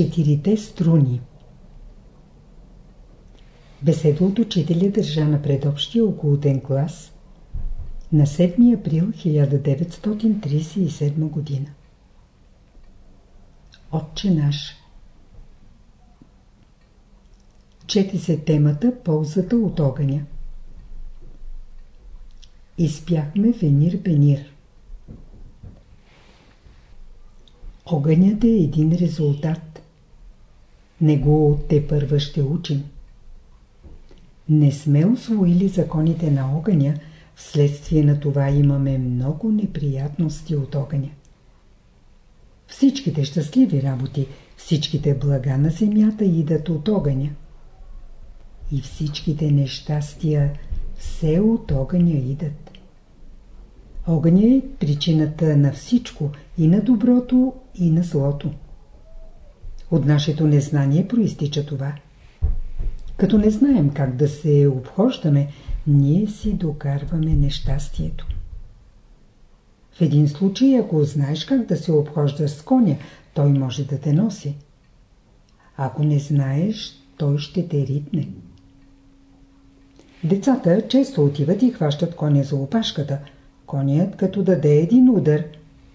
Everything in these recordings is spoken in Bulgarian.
Четирите струни Беседа от учителя държа на предобщия околотен клас на 7 април 1937 година. Отче наш Чети се темата Ползата от огъня. Изпяхме Венир Бенир. Огънят е един резултат. Него те първа ще учим. Не сме освоили законите на огъня, вследствие на това имаме много неприятности от огъня. Всичките щастливи работи, всичките блага на земята идат от огъня. И всичките нещастия все от огъня идат. Огъня е причината на всичко, и на доброто, и на злото. От нашето незнание проистича това. Като не знаем как да се обхождаме, ние си докарваме нещастието. В един случай, ако знаеш как да се обхождаш с коня, той може да те носи. Ако не знаеш, той ще те ритне. Децата често отиват и хващат коня за опашката. Конят като даде един удар,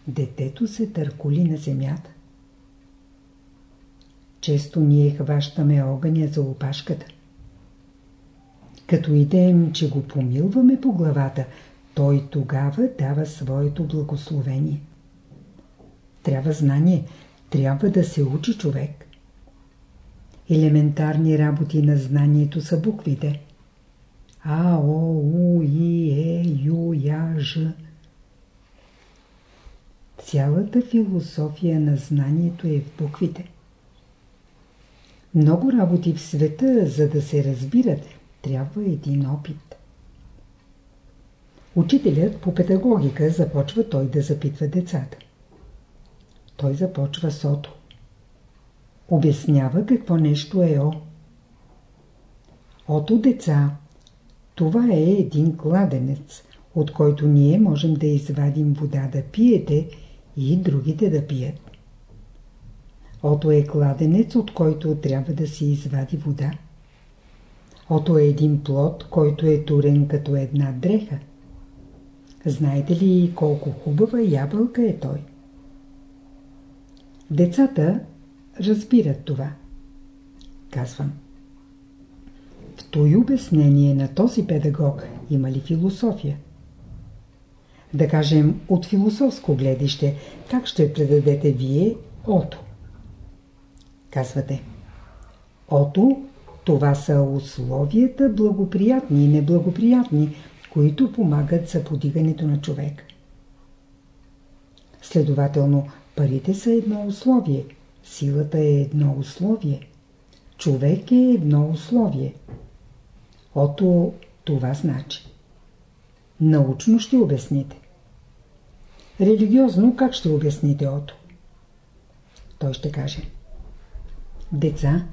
детето се търкули на земята. Често ние хващаме огъня за опашката. Като идем, че го помилваме по главата, той тогава дава своето благословение. Трябва знание, трябва да се учи човек. Елементарни работи на знанието са буквите. А, О, У, И, Е, Ю, Я, Ж. Цялата философия на знанието е в буквите. Много работи в света, за да се разбират, трябва един опит. Учителят по педагогика започва той да запитва децата. Той започва с ото. Обяснява какво нещо е О. Ото деца, това е един кладенец, от който ние можем да извадим вода да пиете и другите да пият. Ото е кладенец, от който трябва да се извади вода. Ото е един плод, който е турен като една дреха. Знаете ли колко хубава ябълка е той? Децата разбират това. Казвам. В той обяснение на този педагог има ли философия? Да кажем, от философско гледище, как ще предадете вие ото? Казвате. Ото, това са условията благоприятни и неблагоприятни, които помагат за подигането на човек. Следователно, парите са едно условие, силата е едно условие, човек е едно условие. Ото това значи. Научно ще обясните. Религиозно как ще обясните ото? Той ще каже. Деца,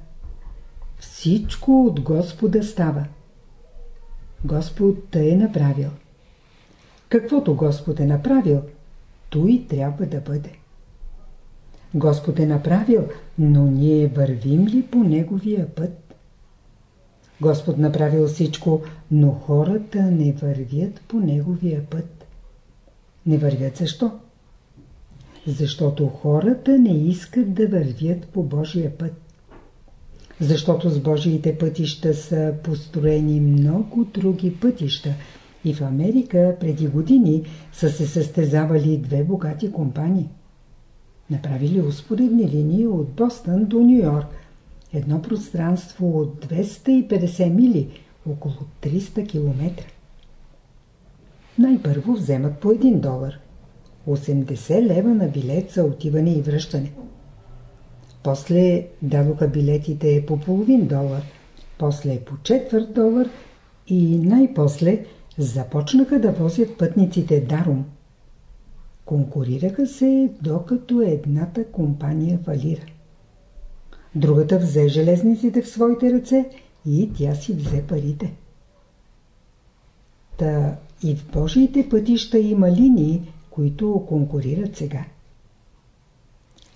всичко от Господа става. Господ те е направил. Каквото Господ е направил, той трябва да бъде. Господ е направил, но ние вървим ли по Неговия път? Господ направил всичко, но хората не вървят по Неговия път. Не вървят защо? Защото хората не искат да вървят по Божия път. Защото с Божиите пътища са построени много други пътища. И в Америка преди години са се състезавали две богати компании. Направили успоредни линии от Бостън до Нью Йорк. Едно пространство от 250 мили, около 300 км. Най-първо вземат по 1 долар. 80 лева на билет за отиване и връщане. После дадоха билетите по половин долар, после по четвърт долар и най-после започнаха да возят пътниците даром. Конкурираха се, докато едната компания фалира. Другата взе железниците в своите ръце и тя си взе парите. Та и в Божиите пътища има линии, които конкурират сега.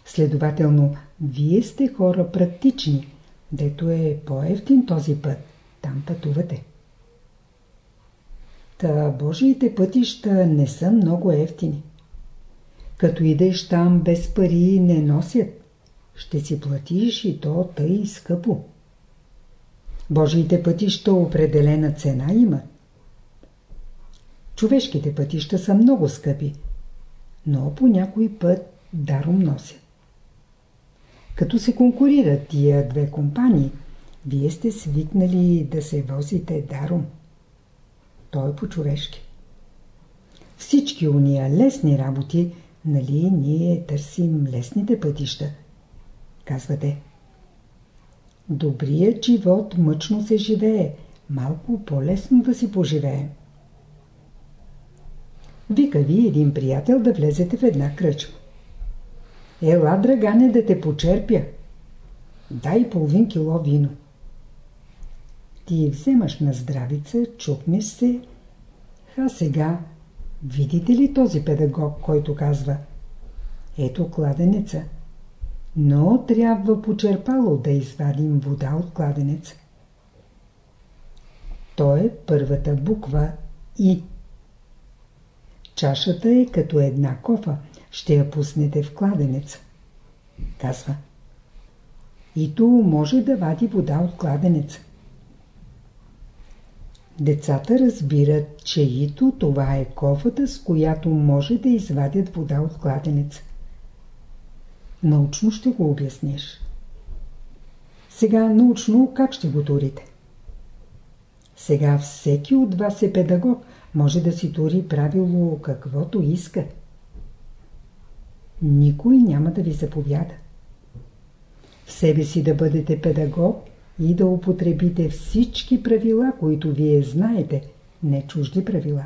Следователно, вие сте хора практични, дето е по-ефтин този път. Там пътувате. Та Божиите пътища не са много ефтини. Като идеш там без пари не носят. Ще си платиш и то тъй скъпо. Божиите пътища определена цена имат. Човешките пътища са много скъпи, но по някой път даром носят. Като се конкурират тия две компании, вие сте свикнали да се возите даром. То е по-човешки. Всички уния лесни работи, нали ние търсим лесните пътища. Казвате. Добрият живот мъчно се живее, малко по-лесно да си поживеем. Вика ви един приятел да влезете в една кръчма. Ела, драгане, да те почерпя. Дай половин кило вино. Ти вземаш на здравица, чукнеш се. А сега, видите ли този педагог, който казва Ето кладенеца. Но трябва почерпало да извадим вода от кладенеца. То е първата буква И. Чашата е като една кофа. Ще я пуснете в кладенеца. Казва. И ту може да вади вода от кладенеца. Децата разбират, че ито това е кофата, с която може да извадят вода от кладенеца. Научно ще го обясниш. Сега научно как ще го турите? Сега всеки от вас е педагог, може да си тури правило каквото иска. Никой няма да ви заповяда. В себе си да бъдете педагог и да употребите всички правила, които вие знаете, не чужди правила.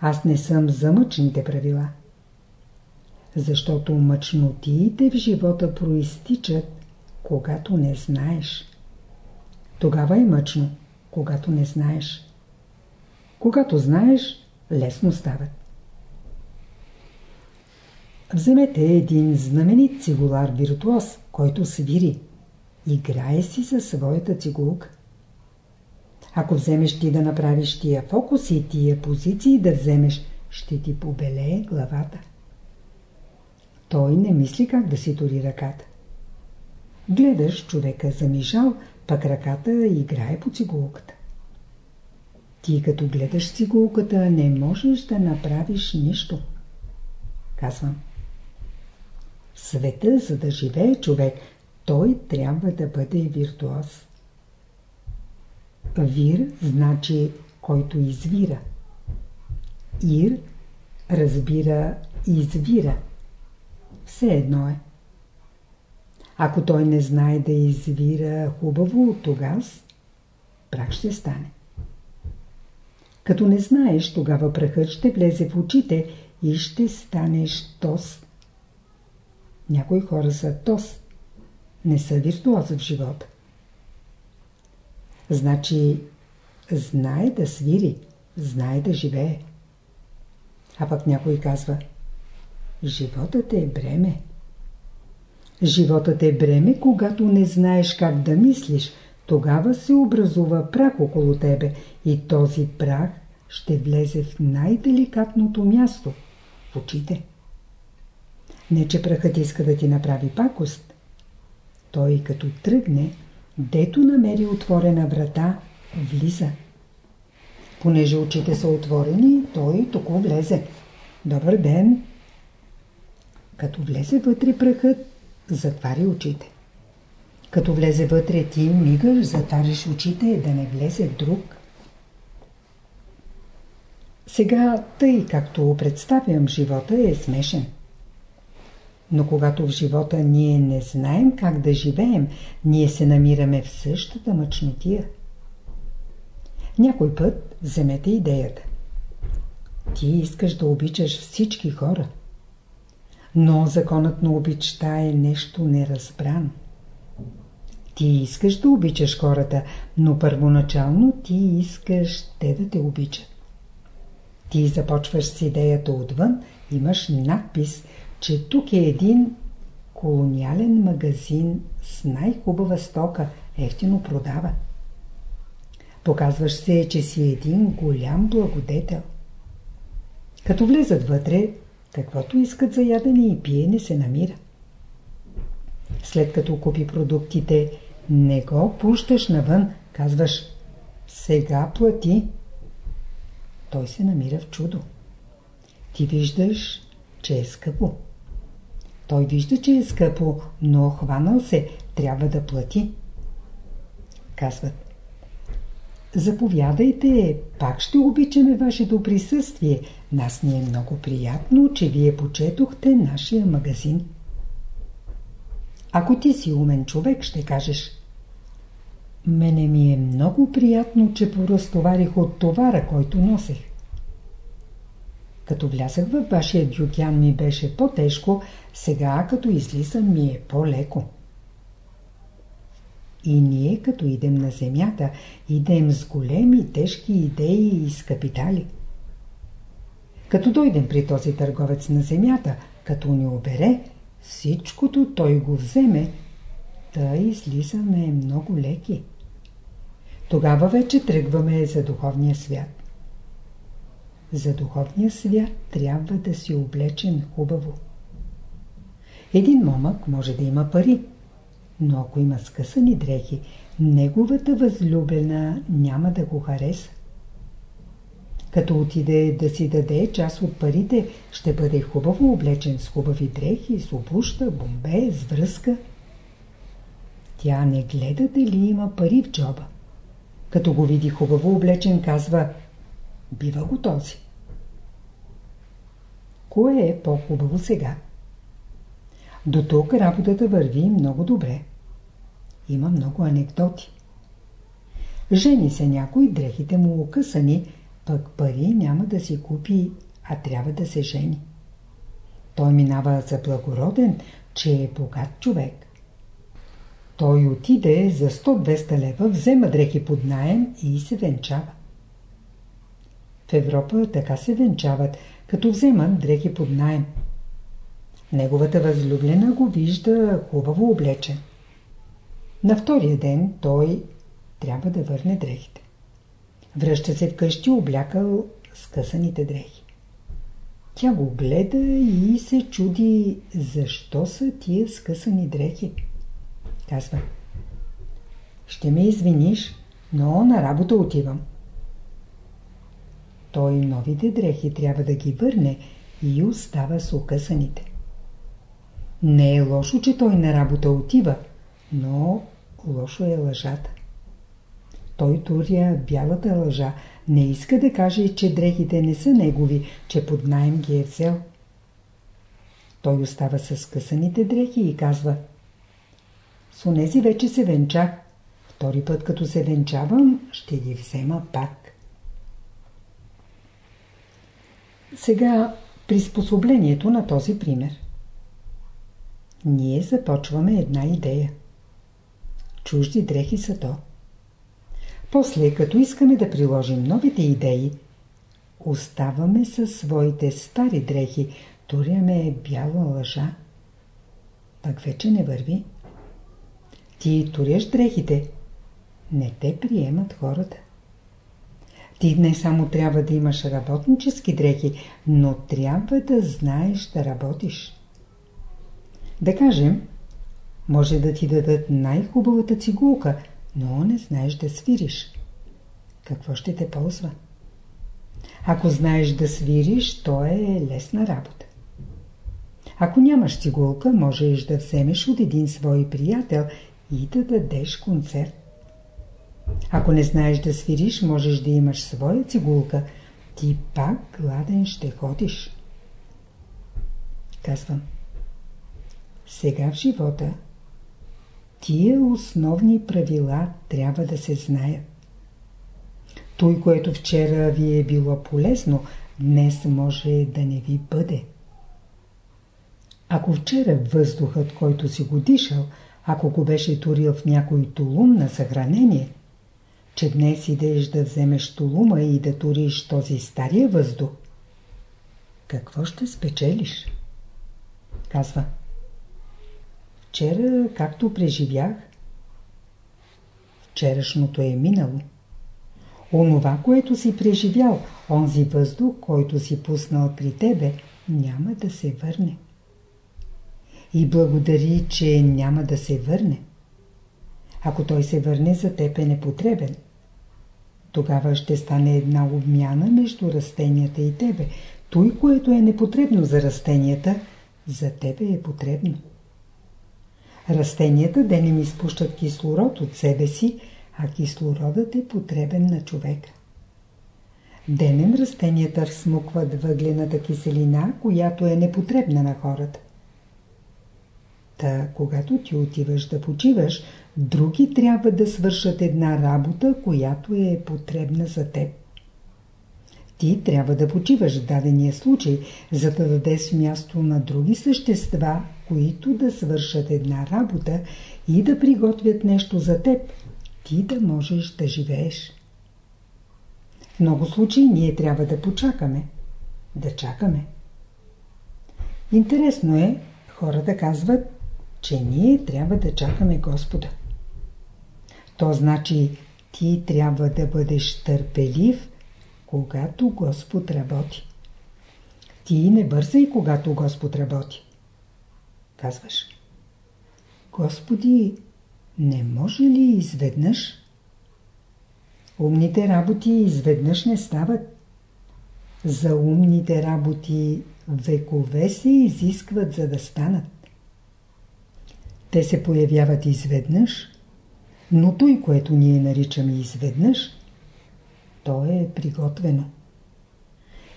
Аз не съм за мъчните правила. Защото мъчнотиите в живота проистичат, когато не знаеш. Тогава е мъчно, когато не знаеш. Когато знаеш, лесно стават. Вземете един знаменит цигулар виртуоз, който свири. Играе си със своята цигулка. Ако вземеш ти да направиш тия фокуси, тия позиции да вземеш, ще ти побелее главата. Той не мисли как да си тори ръката. Гледаш човека замижал, пък ръката играе по цигулката. Ти като гледаш цигулката не можеш да направиш нищо. Казвам. В света, за да живее човек, той трябва да бъде виртуоз. Вир значи който извира. Ир разбира извира. Все едно е. Ако той не знае да извира хубаво, тогава прах ще стане. Като не знаеш, тогава прахът ще влезе в очите и ще станеш тост. Някои хора са тост, не са виртуози в живота. Значи, знае да свири, знае да живее. А пък някой казва, животът е бреме. Животът е бреме, когато не знаеш как да мислиш, тогава се образува прах около тебе и този прах ще влезе в най-деликатното място – в очите. Не, че прахът иска да ти направи пакост. Той като тръгне, дето намери отворена врата, влиза. Понеже очите са отворени, той току влезе. Добър ден! Като влезе вътре прахът, затвари очите. Като влезе вътре ти мигаш, затвариш очите да не влезе друг. Сега, тъй както представям живота, е смешен. Но когато в живота ние не знаем как да живеем, ние се намираме в същата мъчнотия. Някой път вземете идеята. Ти искаш да обичаш всички хора. Но законът на обичта е нещо неразбрано. Ти искаш да обичаш хората, но първоначално ти искаш те да те обичат. Ти започваш с идеята отвън, имаш надпис, че тук е един колониален магазин с най-хубава стока ефтино продава. Показваш се, че си един голям благодетел. Като влезат вътре, каквото искат за ядене и пиене се намира. След като купи продуктите, не го пущаш навън, казваш сега плати. Той се намира в чудо. Ти виждаш, че е скъпо. Той вижда, че е скъпо, но хванал се, трябва да плати. Казват. Заповядайте, пак ще обичаме вашето присъствие. Нас ни е много приятно, че вие почетохте нашия магазин. Ако ти си умен човек, ще кажеш Мене ми е много приятно, че поразтоварих от товара, който носех. Като влязах във вашия дюкян ми беше по-тежко, сега като излизам ми е по-леко. И ние като идем на земята, идем с големи, тежки идеи и с капитали. Като дойдем при този търговец на земята, като ни обере, всичкото той го вземе, да излизаме много леки. Тогава вече тръгваме за духовния свят. За духовния свят трябва да си облечен хубаво. Един момък може да има пари, но ако има скъсани дрехи, неговата възлюбена няма да го хареса. Като отиде да си даде част от парите, ще бъде хубаво облечен с хубави дрехи, с обуща, бомбе, с връзка. Тя не гледа дали има пари в джоба. Като го види хубаво облечен, казва Бива го този. Кое е по-хубаво сега? До тук работата върви много добре. Има много анекдоти. Жени се някой, дрехите му окъсани, пък пари няма да си купи, а трябва да се жени. Той минава за благороден, че е богат човек. Той отиде за 100-200 лева, взема дрехи под наем и се венчава. В Европа така се венчават, като вземат дрехи под наем. Неговата възлюблена го вижда хубаво облечен. На втория ден той трябва да върне дрехите. Връща се вкъщи облякал скъсаните дрехи. Тя го гледа и се чуди защо са тия скъсани дрехи. Казва Ще ме извиниш, но на работа отивам. Той новите дрехи трябва да ги върне и остава с окъсаните. Не е лошо, че той на работа отива, но лошо е лъжата. Той туря бялата лъжа, не иска да каже, че дрехите не са негови, че под найем ги е взел. Той остава с късаните дрехи и казва С онези вече се венчах. Втори път като се венчавам, ще ги взема пак. Сега приспособлението на този пример. Ние започваме една идея. Чужди дрехи са то. После, като искаме да приложим новите идеи, оставаме със своите стари дрехи, туряме бяла лъжа. Пак вече не върви. Ти туряш дрехите, не те приемат хората. Ти не само трябва да имаш работнически дрехи, но трябва да знаеш да работиш. Да кажем, може да ти дадат най-хубавата цигулка, но не знаеш да свириш. Какво ще те ползва? Ако знаеш да свириш, то е лесна работа. Ако нямаш цигулка, можеш да вземеш от един свой приятел и да дадеш концерт. Ако не знаеш да свириш, можеш да имаш своя цигулка. Ти пак гладен ще ходиш. Казвам. Сега в живота тия основни правила трябва да се знаят. Той, което вчера ви е било полезно, днес може да не ви бъде. Ако вчера въздухът, който си го дишал, ако го беше турил в някой тулум на съхранение, че днес идеш да вземеш тулума и да туриш този стария въздух, какво ще спечелиш? Казва. вчера както преживях? Вчерашното е минало. Онова, което си преживял, онзи въздух, който си пуснал при тебе, няма да се върне. И благодари, че няма да се върне. Ако той се върне, за теб е непотребен. Тогава ще стане една обмяна между растенията и тебе. Той, което е непотребно за растенията, за тебе е потребно. Растенията да не изпущат кислород от себе си, а кислородът е потребен на човека. Денем растенията всмукват въглената киселина, която е непотребна на хората. Та, когато ти отиваш да почиваш, други трябва да свършат една работа, която е потребна за теб. Ти трябва да почиваш в дадения случай, за да дадеш място на други същества, които да свършат една работа и да приготвят нещо за теб, ти да можеш да живееш. В много случаи ние трябва да почакаме. Да чакаме. Интересно е, хората казват, че ние трябва да чакаме Господа. То значи ти трябва да бъдеш търпелив, когато Господ работи. Ти не бързай, когато Господ работи. Казваш. Господи, не може ли изведнъж? Умните работи изведнъж не стават. За умните работи векове се изискват, за да станат. Те се появяват изведнъж, но той, което ние наричаме изведнъж, то е приготвено.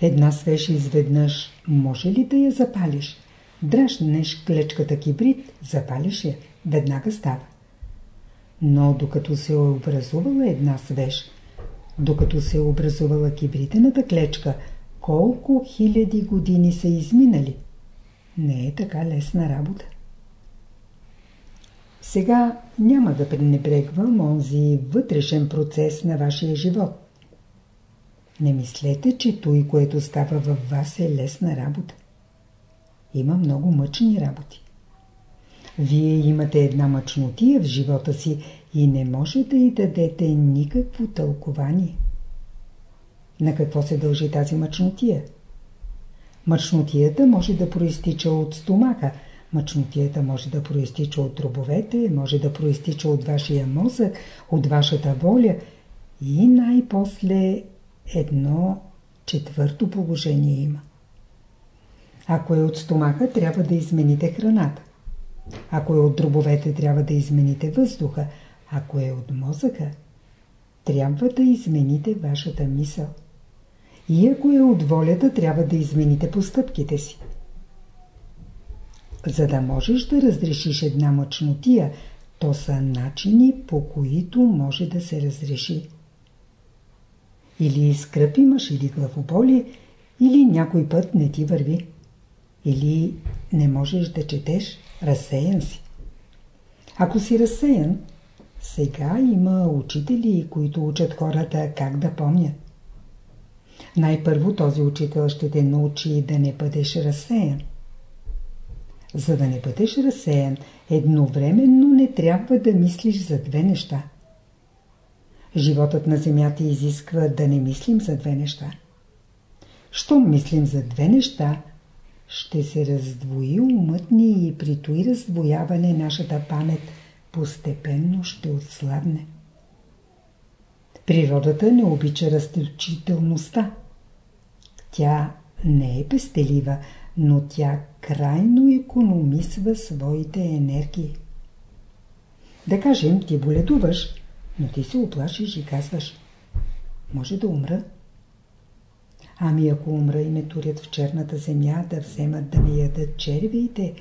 Една свеж изведнъж може ли да я запалиш? Дръжнеш клечката кибрид, запалиш я, веднага става. Но докато се е образувала една свеж, докато се е образувала кибритената клечка, колко хиляди години са изминали? Не е така лесна работа. Сега няма да пренебрегвам онзи вътрешен процес на вашия живот. Не мислете, че той, което става във вас е лесна работа. Има много мъчни работи. Вие имате една мъчнотия в живота си и не може да й дадете никакво тълкование. На какво се дължи тази мъчнотия? Мъчнотията може да проистича от стомаха, мъчнотията може да проистича от дробовете, може да проистича от вашия мозък, от вашата воля и най-после едно четвърто положение има. Ако е от стомаха, трябва да измените храната. Ако е от дробовете, трябва да измените въздуха. Ако е от мозъка, трябва да измените вашата мисъл. И ако е от волята, трябва да измените постъпките си. За да можеш да разрешиш една мъчнотия, то са начини, по които може да се разреши. Или скръп имаш, или главоболи, или някой път не ти върви. Или не можеш да четеш, разсеян си. Ако си разсеян, сега има учители, които учат хората как да помнят. Най-първо този учител ще те научи да не бъдеш разсеян. За да не бъдеш разсеян, едновременно не трябва да мислиш за две неща. Животът на Земята изисква да не мислим за две неща. Щом мислим за две неща, ще се раздвои умът ни и при той раздвояване нашата памет постепенно ще отслабне. Природата не обича разточителността. Тя не е пестелива, но тя крайно економисва своите енергии. Да кажем, ти боледуваш, но ти се оплашиш и казваш, може да умра. Ами ако умра и ме турят в черната земя, да вземат да ме ядат червиите,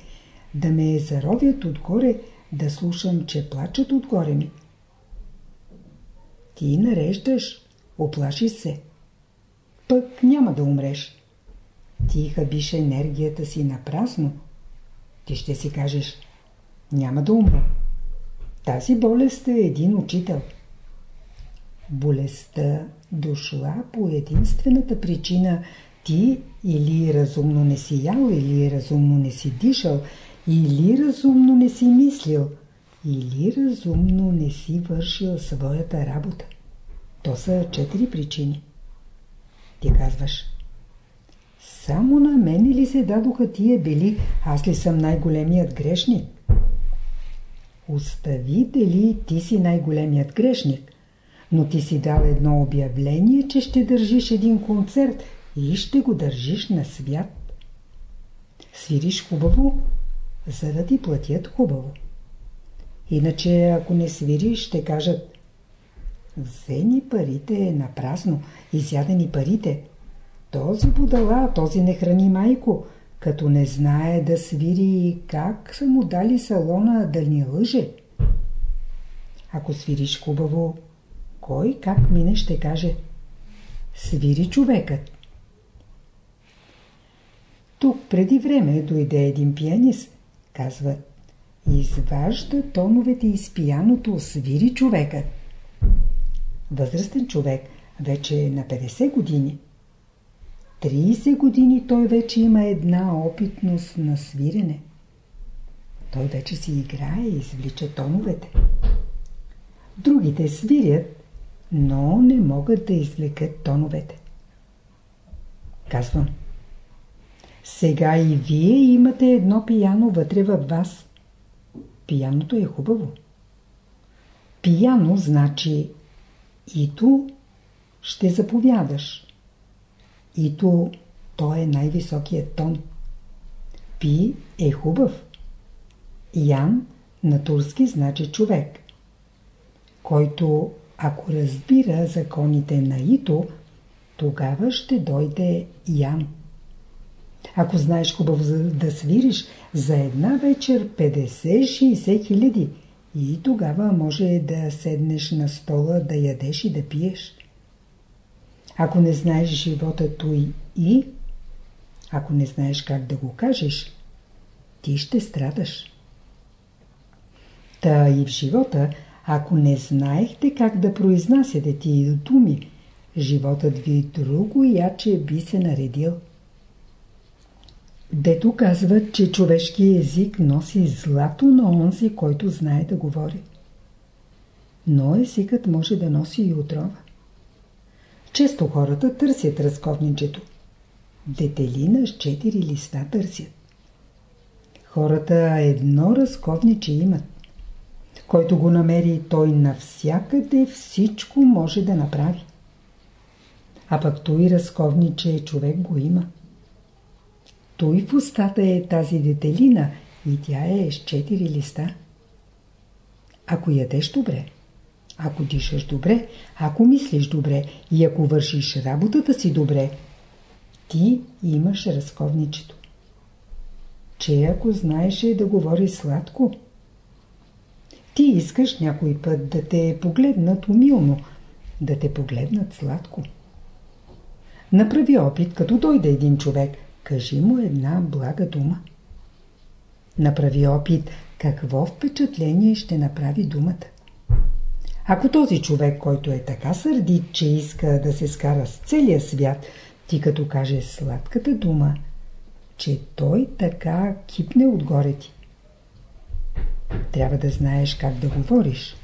да ме заровят отгоре, да слушам, че плачат отгоре ми. Ти нареждаш, оплашиш се. Пък няма да умреш. Ти хабиш енергията си на празно. Ти ще си кажеш, няма да умра. Тази болест е един учител. Болестта дошла по единствената причина ти или разумно не си ял, или разумно не си дишал, или разумно не си мислил, или разумно не си вършил своята работа. То са четири причини. Ти казваш, само на мен ли се дадоха тия били, аз ли съм най-големият грешник? Остави дали ти си най-големият грешник, но ти си дал едно обявление, че ще държиш един концерт и ще го държиш на свят. Свириш хубаво, за да ти платят хубаво. Иначе, ако не свириш, ще кажат Взени парите напрасно, изядени парите. Този будала, този не храни майко, като не знае да свири как са му дали салона да ни лъже. Ако свириш хубаво, кой как мине ще каже Свири човекът. Тук преди време дойде един пианист. Казват Изважда тоновете из пияното, свири човекът. Възрастен човек, вече на 50 години. 30 години той вече има една опитност на свирене. Той вече си играе и извлича тоновете. Другите свирят, но не могат да извлекат тоновете. Казвам. Сега и вие имате едно пияно вътре във вас. Пияното е хубаво. Пияно значи и ту ще заповядаш. И ту то е най-високият тон. Пи е хубав. Ян на турски значи човек, който ако разбира законите на Ито, тогава ще дойде Ян. Ако знаеш хубаво да свириш, за една вечер 50-60 хиляди – и тогава може да седнеш на стола, да ядеш и да пиеш. Ако не знаеш живота той и, ако не знаеш как да го кажеш, ти ще страдаш. Та и в живота, ако не знаехте как да произнасяте тия думи, животът ви друго яче би се наредил. Дето казват, че човешки език носи злато на онзи, който знае да говори. Но езикът може да носи и отрова. Често хората търсят разковничето. Детелина с четири листа търсят. Хората едно разковниче имат. Който го намери, той навсякъде всичко може да направи. А пък той разковниче човек го има. Той в устата е тази детелина и тя е с четири листа. Ако ядеш добре, ако дишаш добре, ако мислиш добре и ако вършиш работата си добре, ти имаш разковничето. Че ако знаеше да говори сладко, ти искаш някой път да те погледнат умилно, да те погледнат сладко. Направи опит, като дойде един човек – Кажи му една блага дума. Направи опит какво впечатление ще направи думата. Ако този човек, който е така сърдит, че иска да се скара с целия свят, ти като каже сладката дума, че той така кипне отгоре ти. Трябва да знаеш как да говориш.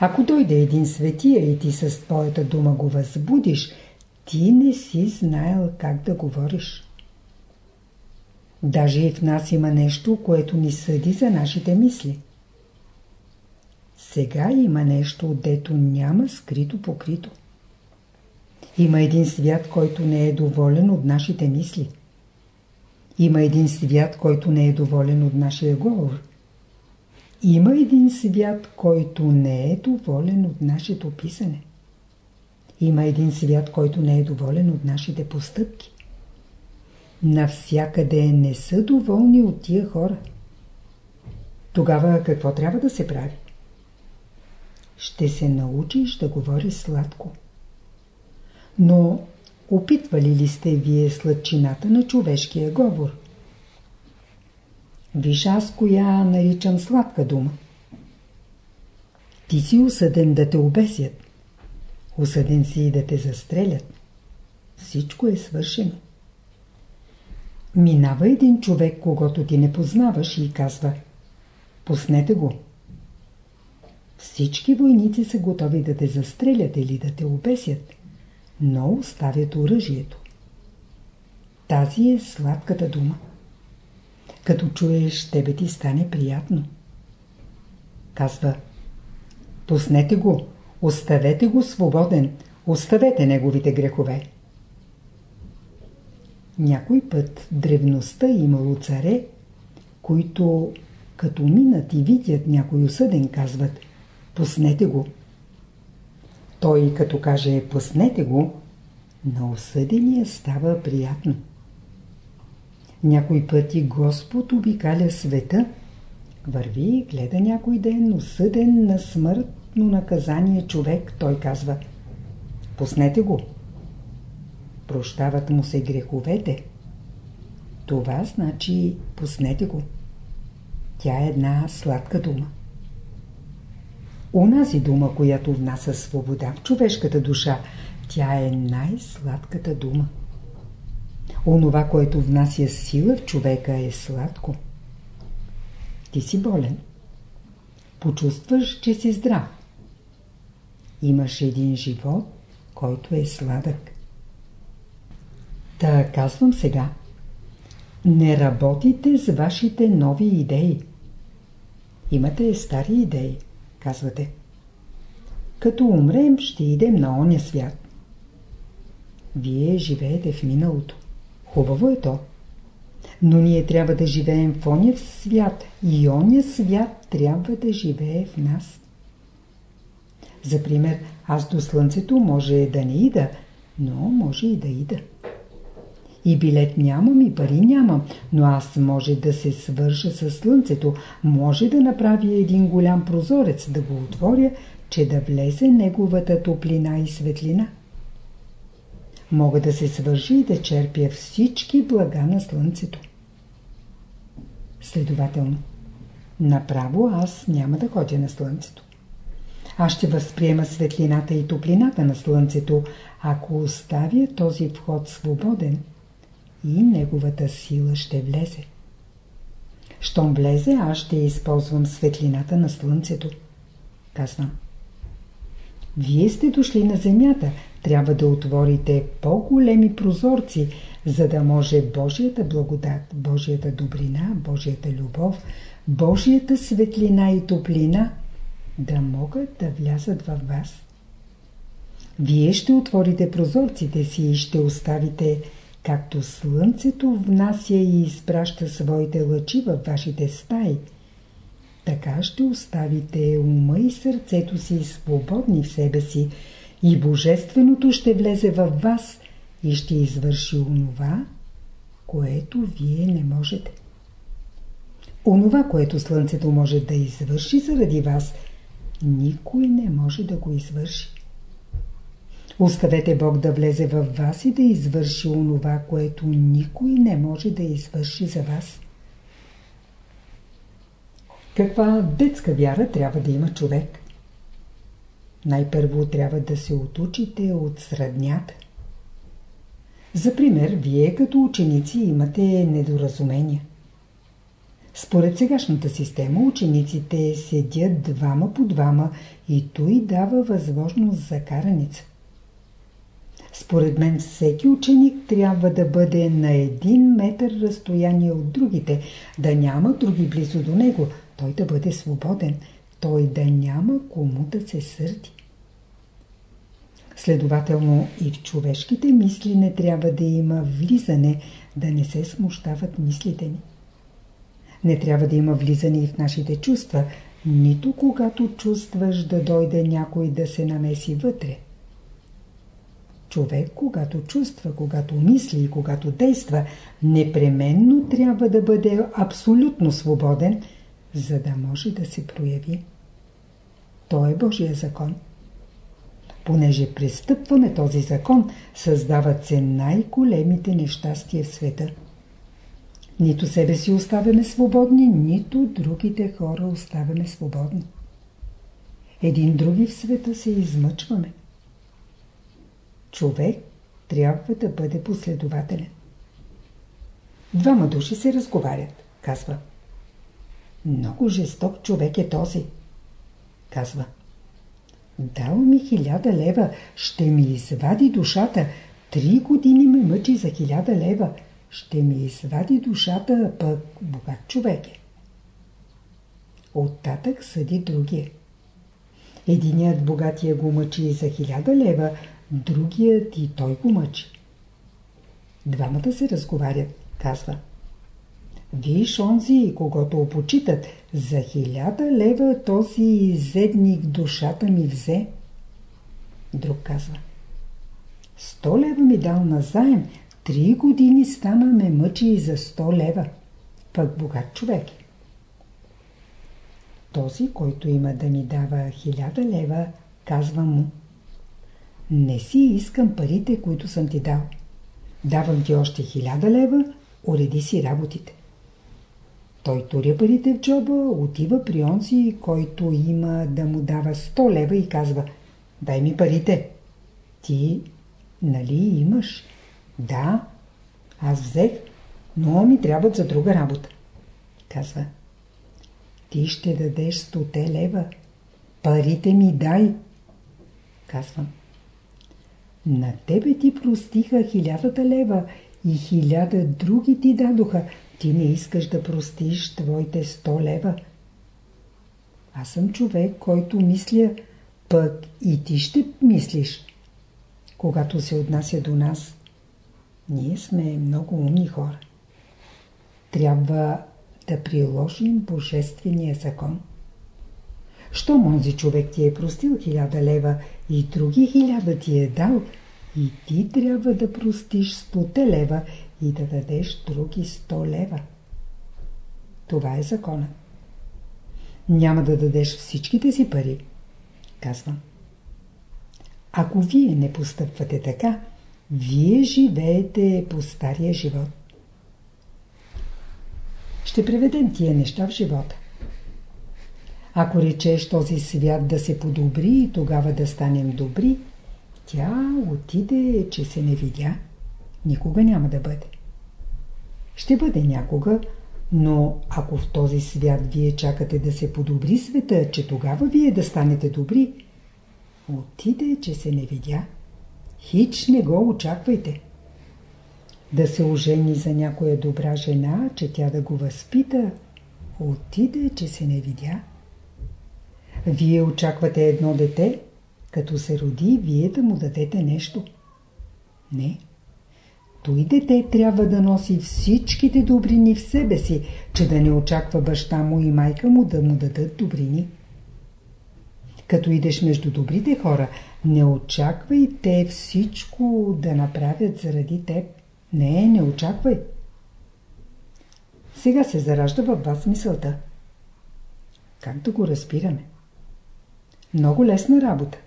Ако дойде един светия и ти с твоята дума го възбудиш – ти не си знаел как да говориш. Даже и в нас има нещо, което ни съди за нашите мисли. Сега има нещо, дето няма скрито покрито. Има един свят, който не е доволен от нашите мисли. Има един свят, който не е доволен от нашия говор. Има един свят, който не е доволен от нашето писане. Има един свят, който не е доволен от нашите постъпки. Навсякъде не са доволни от тия хора. Тогава какво трябва да се прави? Ще се научиш да говориш сладко. Но опитвали ли сте вие сладчината на човешкия говор? Виж аз коя наричам сладка дума. Ти си осъден да те обесят. Осъден си и да те застрелят. Всичко е свършено. Минава един човек, когато ти не познаваш и казва Пуснете го. Всички войници са готови да те застрелят или да те обесят, но оставят оръжието. Тази е сладката дума. Като чуеш, тебе ти стане приятно. Казва, пуснете го, оставете го свободен, оставете неговите грехове. Някой път древността имало царе, които като минат и видят някой осъден, казват «Пуснете го». Той като каже «Пуснете го», на осъдения става приятно. Някой пъти Господ обикаля света, върви и гледа някой ден осъден на смъртно наказание човек, той казва «Пуснете го». Прощават му се греховете. Това значи пуснете го. Тя е една сладка дума. Унази дума, която внася свобода в човешката душа, тя е най-сладката дума. Онова, което внася сила в човека е сладко. Ти си болен. Почувстваш, че си здрав. Имаш един живот, който е сладък. Та казвам сега. Не работите с вашите нови идеи. Имате стари идеи, казвате. Като умрем, ще идем на оня свят. Вие живеете в миналото. Хубаво е то. Но ние трябва да живеем в оня свят и оня свят трябва да живее в нас. За пример, аз до слънцето може да не ида, но може и да ида. И билет нямам, и пари нямам, но аз може да се свърша с слънцето, може да направя един голям прозорец, да го отворя, че да влезе неговата топлина и светлина. Мога да се свържи и да черпя всички блага на слънцето. Следователно, направо аз няма да ходя на слънцето. Аз ще възприема светлината и топлината на слънцето, ако оставя този вход свободен – и неговата сила ще влезе. Щом влезе, аз ще използвам светлината на слънцето. Казвам. Вие сте дошли на земята, трябва да отворите по-големи прозорци, за да може Божията благодат, Божията добрина, Божията любов, Божията светлина и топлина да могат да влязат във вас. Вие ще отворите прозорците си и ще оставите Както слънцето внася и изпраща своите лъчи във вашите стаи, така ще оставите ума и сърцето си свободни в себе си и Божественото ще влезе във вас и ще извърши онова, което вие не можете. Онова, което Слънцето може да извърши заради вас, никой не може да го извърши. Оставете Бог да влезе във вас и да извърши онова, което никой не може да извърши за вас. Каква детска вяра трябва да има човек? Най-първо трябва да се отучите от среднята. За пример, вие като ученици имате недоразумения. Според сегашната система учениците седят двама по двама и той дава възможност за караница. Според мен всеки ученик трябва да бъде на един метър разстояние от другите, да няма други близо до него, той да бъде свободен, той да няма кому да се сърди. Следователно и в човешките мисли не трябва да има влизане, да не се смущават мислите ни. Не трябва да има влизане и в нашите чувства, нито когато чувстваш да дойде някой да се намеси вътре. Човек, когато чувства, когато мисли и когато действа, непременно трябва да бъде абсолютно свободен, за да може да се прояви. То е Божия закон. Понеже пристъпваме този закон, създават се най-големите нещастия в света. Нито себе си оставяме свободни, нито другите хора оставяме свободни. Един други в света се измъчваме човек трябва да бъде последователен. Двама души се разговарят. Казва. Много жесток човек е този. Казва. Дал ми хиляда лева, ще ми извади душата. Три години ме мъчи за хиляда лева. Ще ми извади душата, пък богат човек е. Оттатък съди другия. Единият богатия го мъчи за хиляда лева, другият и той го мъчи. Двамата се разговарят, казва. Виж онзи, когато опочитат, за хиляда лева този изедник душата ми взе. Друг казва. Сто лева ми дал назаем, три години стана ме мъчи и за сто лева. Пък богат човек. Този, който има да ми дава хиляда лева, казва му. Не си искам парите, които съм ти дал. Давам ти още хиляда лева, уреди си работите. Той туря парите в джоба, отива при онзи, който има да му дава 100 лева и казва Дай ми парите. Ти, нали имаш? Да, аз взех, но ми трябват за друга работа. Казва Ти ще дадеш 100 лева. Парите ми дай. Казвам На тебе ти простиха хилядата лева и хиляда други ти дадоха, ти не искаш да простиш твоите 100 лева. Аз съм човек, който мисля, пък и ти ще мислиш. Когато се отнася до нас, ние сме много умни хора. Трябва да приложим Божествения закон. Що монзи човек ти е простил хиляда лева и други хиляда ти е дал, и ти трябва да простиш стоте лева и да дадеш други 100 лева. Това е закона. Няма да дадеш всичките си пари. Казвам. Ако вие не постъпвате така, вие живеете по стария живот. Ще приведем тия неща в живота. Ако речеш този свят да се подобри и тогава да станем добри, тя отиде, че се не видя никога няма да бъде. Ще бъде някога, но ако в този свят вие чакате да се подобри света, че тогава вие да станете добри, отиде, че се не видя. Хич не го очаквайте. Да се ожени за някоя добра жена, че тя да го възпита, отиде, че се не видя. Вие очаквате едно дете, като се роди, вие да му дадете нещо. Не. Той дете трябва да носи всичките добрини в себе си, че да не очаква баща му и майка му да му дадат добрини. Като идеш между добрите хора, не очаквай те всичко да направят заради теб. Не, не очаквай. Сега се заражда във вас мисълта. Как да го разбираме? Много лесна работа.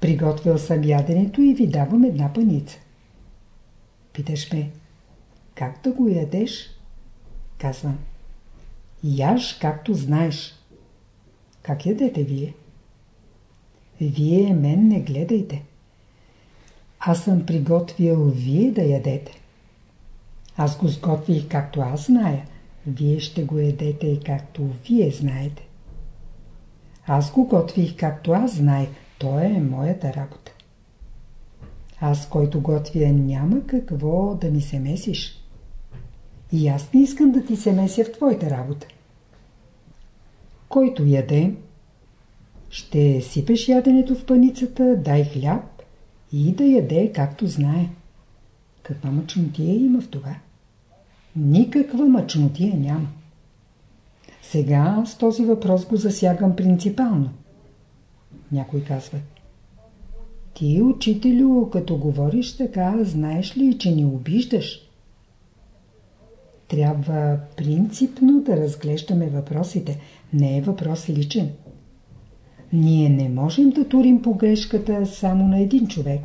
Приготвил съм яденето и ви давам една паница. Питаш ме, как да го ядеш? Казвам, яш както знаеш. Как ядете вие? Вие мен не гледайте. Аз съм приготвил вие да ядете. Аз го сготвих както аз зная. Вие ще го ядете както вие знаете. Аз го готвих както аз знаех. То е моята работа. Аз, който готвя, няма какво да ми се месиш. И аз не искам да ти се меся в твоята работа. Който яде, ще сипеш яденето в паницата, дай хляб и да яде както знае. Каква мъчнотия има в това? Никаква мъчнотия няма. Сега с този въпрос го засягам принципално. Някой казва. Ти, учителю, като говориш така, знаеш ли, че ни обиждаш? Трябва принципно да разглеждаме въпросите. Не е въпрос личен. Ние не можем да турим погрешката само на един човек.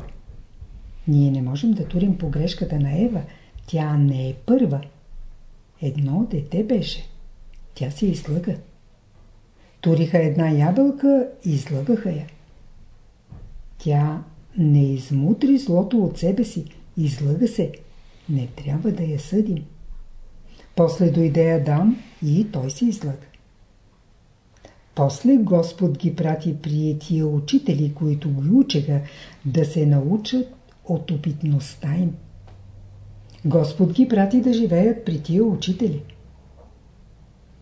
Ние не можем да турим погрешката на Ева. Тя не е първа. Едно дете беше. Тя се излъга. Туриха една ябълка и излъгаха я. Тя не измутри злото от себе си, излъга се. Не трябва да я съдим. После дойде Адам и той се излага. После Господ ги прати при тия учители, които ги учеха, да се научат от опитността им. Господ ги прати да живеят при тия учители.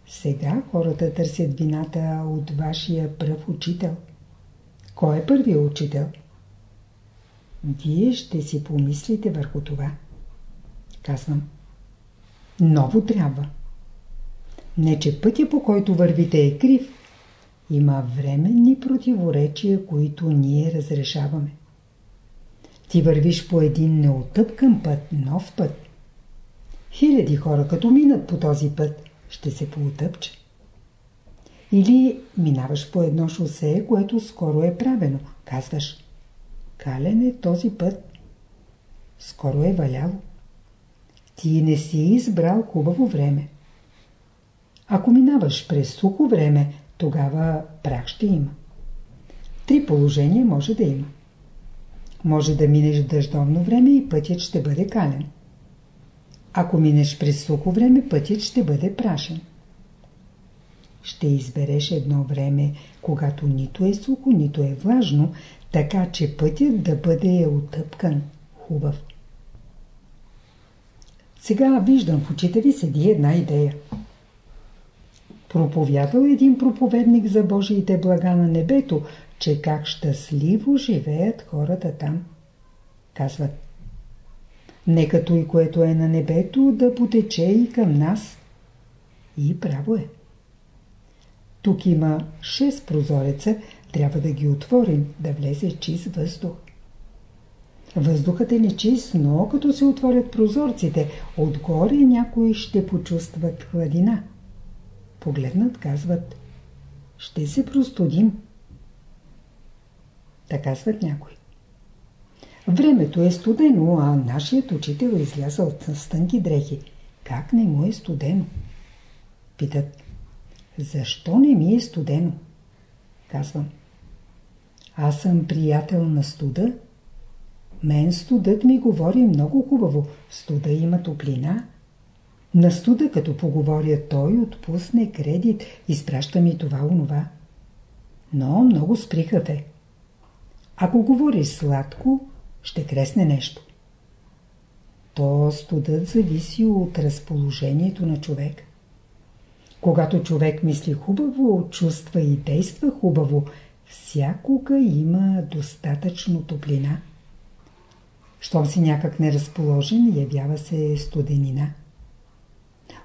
Сега хората търсят вината от вашия пръв учител. Кой е първият учител? Вие ще си помислите върху това. Казвам. Ново трябва. Не, че пътя по който вървите е крив, има временни противоречия, които ние разрешаваме. Ти вървиш по един неотъпкан път, нов път. Хиляди хора, като минат по този път, ще се поутъпче. Или минаваш по едно шосе, което скоро е правено. Казваш, кален е този път. Скоро е валяло. Ти не си избрал хубаво време. Ако минаваш през сухо време, тогава прах ще има. Три положения може да има. Може да минеш дъждовно време и пътят ще бъде кален. Ако минеш през сухо време, пътят ще бъде прашен. Ще избереш едно време, когато нито е сухо, нито е влажно, така че пътят да бъде отъпкан, хубав. Сега виждам в очите ви седи една идея. Проповядал един проповедник за Божиите блага на небето, че как щастливо живеят хората там. Казват, нека той, което е на небето, да потече и към нас. И право е. Тук има 6 прозореца, трябва да ги отворим, да влезе чист въздух. Въздухът е нечист, но като се отворят прозорците, отгоре някои ще почувстват хладина. Погледнат, казват, ще се простудим. Така казват някои. Времето е студено, а нашият учител е излязъл с тънки дрехи. Как не му е студено? Питат. Защо не ми е студено? Казвам. Аз съм приятел на студа. Мен студът ми говори много хубаво. Студа има топлина. На студа, като поговоря, той отпусне кредит, изпраща ми това онова. Но много сприхът е. Ако говориш сладко, ще кресне нещо. То студът зависи от разположението на човек. Когато човек мисли хубаво, чувства и действа хубаво, всякога има достатъчно топлина. Щом си някак неразположен, явява се студенина.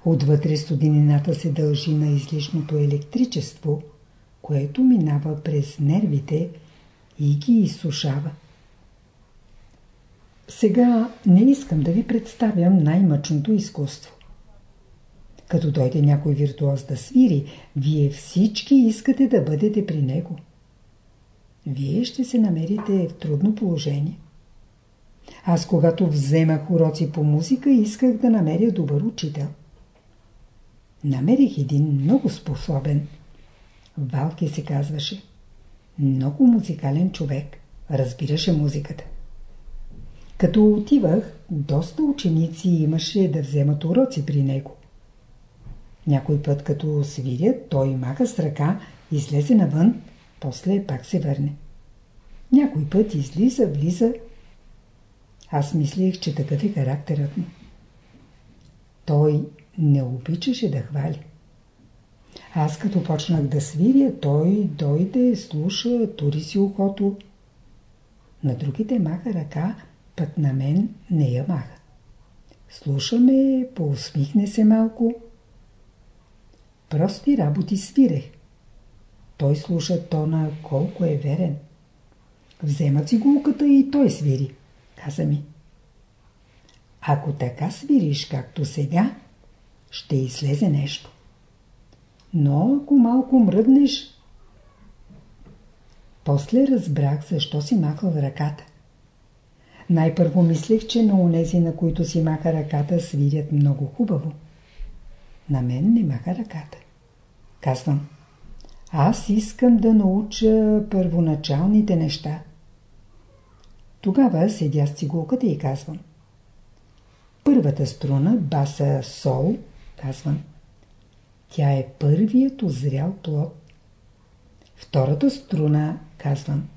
Отвътре студенината се дължи на излишното електричество, което минава през нервите и ги изсушава. Сега не искам да ви представям най-мъчното изкуство. Като дойде някой виртуоз да свири, вие всички искате да бъдете при него. Вие ще се намерите в трудно положение. Аз когато вземах уроци по музика, исках да намеря добър учител. Намерих един много способен. Валки се казваше. Много музикален човек. Разбираше музиката. Като отивах, доста ученици имаше да вземат уроци при него. Някой път като свирят, той маха с ръка, излезе навън, после пак се върне. Някой път излиза, влиза. Аз мислех, че такъв е характерът му. Той не обичаше да хвали. Аз като почнах да свиря, той дойде, слуша, тури си ухото. На другите маха ръка, път на мен не я маха. Слушаме, поусмихне се малко. Прости работи свирех. Той слуша тона колко е верен. Взема цигулката и той свири. Каза ми. Ако така свириш, както сега, ще излезе нещо. Но ако малко мръднеш... После разбрах защо си махал ръката. Най-първо мислех, че на унези, на които си маха ръката, свирят много хубаво. На мен не маха ръката. Казвам, аз искам да науча първоначалните неща. Тогава седя с цигулката и казвам. Първата струна, баса сол, Казвам. Тя е първият озрял плод. Втората струна, казвам.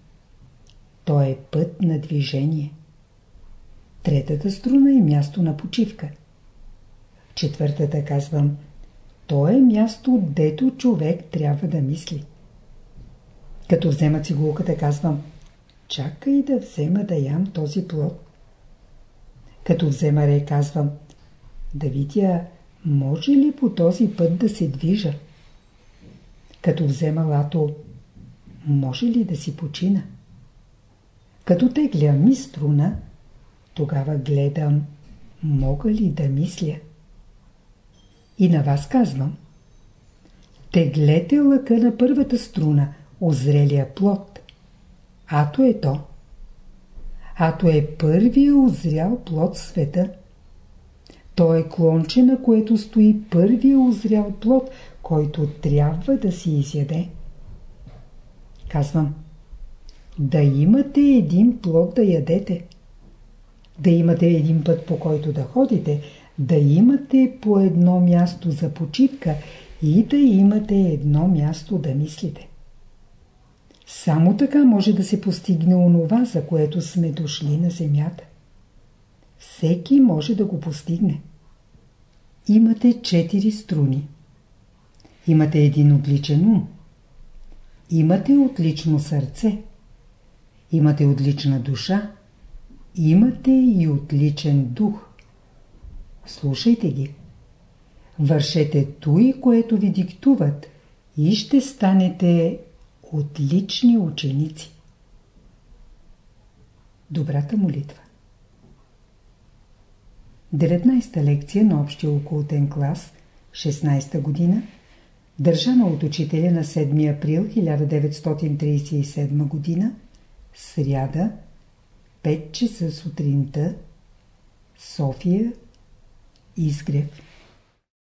То е път на движение. Третата струна е място на почивка. Четвъртата, казвам, то е място, дето човек трябва да мисли. Като взема цигулката, казвам, чакай да взема да ям този плод. Като взема рей, казвам, да видя, може ли по този път да се движа. Като взема лато, може ли да си почина. Като тегля ми струна, тогава гледам, мога ли да мисля. И на вас казвам. Теглете лъка на първата струна, озрелия плод. Ато е то. Ато е първия озрял плод в света. То е клонче, на което стои първия озрял плод, който трябва да си изяде. Казвам, да имате един плод да ядете. Да имате един път по който да ходите, да имате по едно място за почивка и да имате едно място да мислите. Само така може да се постигне онова, за което сме дошли на земята. Всеки може да го постигне. Имате четири струни. Имате един отличен ум. Имате отлично сърце. Имате отлична душа. Имате и отличен дух. Слушайте ги. Вършете той, което ви диктуват и ще станете отлични ученици. Добрата молитва 19-та лекция на общия окултен клас, 16-та година, държана от учителя на 7 април 1937 година, сряда, 5 часа сутринта, София, Изгрев.